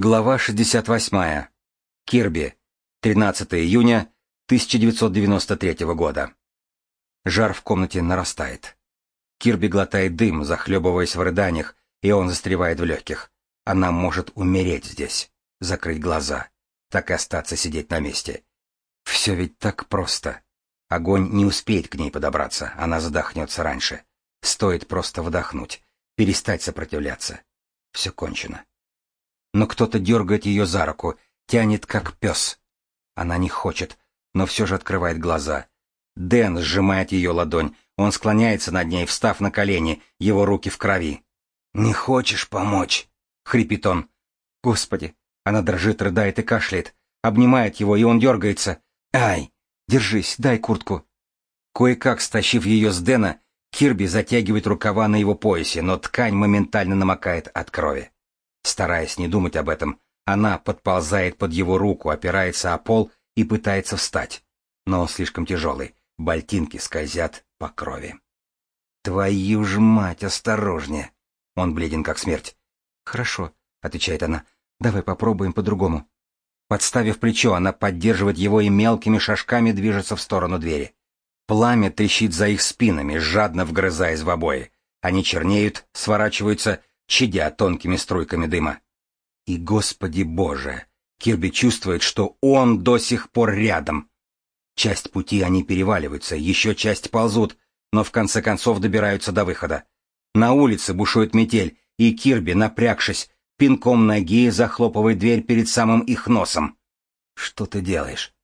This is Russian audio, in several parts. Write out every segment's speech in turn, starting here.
Глава 68. Кирби. 13 июня 1993 года. Жар в комнате нарастает. Кирби глотает дым, захлебываясь в рыданиях, и он застревает в легких. Она может умереть здесь, закрыть глаза, так и остаться сидеть на месте. Все ведь так просто. Огонь не успеет к ней подобраться, она задохнется раньше. Стоит просто вдохнуть, перестать сопротивляться. Все кончено но кто-то дергает ее за руку, тянет как пес. Она не хочет, но все же открывает глаза. Дэн сжимает ее ладонь, он склоняется над ней, встав на колени, его руки в крови. «Не хочешь помочь?» — хрипит он. «Господи!» Она дрожит, рыдает и кашляет. Обнимает его, и он дергается. «Ай! Держись, дай куртку!» Кое-как стащив ее с Дэна, Кирби затягивает рукава на его поясе, но ткань моментально намокает от крови. Стараясь не думать об этом, она подползает под его руку, опирается о пол и пытается встать. Но он слишком тяжелый, ботинки скользят по крови. «Твою ж мать, осторожнее!» Он бледен как смерть. «Хорошо», — отвечает она, — «давай попробуем по-другому». Подставив плечо, она поддерживает его и мелкими шажками движется в сторону двери. Пламя трещит за их спинами, жадно вгрызаясь в обои. Они чернеют, сворачиваются чадя тонкими струйками дыма. И, Господи Боже, Кирби чувствует, что он до сих пор рядом. Часть пути они переваливаются, еще часть ползут, но в конце концов добираются до выхода. На улице бушует метель, и Кирби, напрягшись, пинком ноги захлопывает дверь перед самым их носом. «Что ты делаешь?»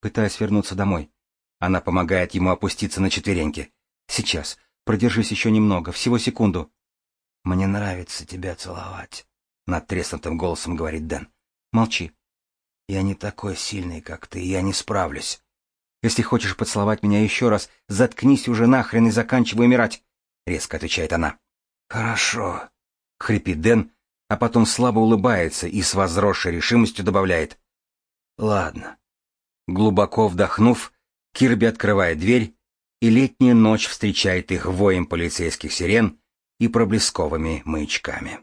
Пытаясь вернуться домой. Она помогает ему опуститься на четвереньки. «Сейчас. Продержись еще немного, всего секунду». «Мне нравится тебя целовать», — над треснутым голосом говорит Дэн. «Молчи». «Я не такой сильный, как ты, я не справлюсь». «Если хочешь поцеловать меня еще раз, заткнись уже нахрен и заканчивай умирать», — резко отвечает она. «Хорошо», — хрипит Дэн, а потом слабо улыбается и с возросшей решимостью добавляет. «Ладно». Глубоко вдохнув, Кирби открывает дверь, и летняя ночь встречает их воем полицейских сирен и проблесковыми маячками.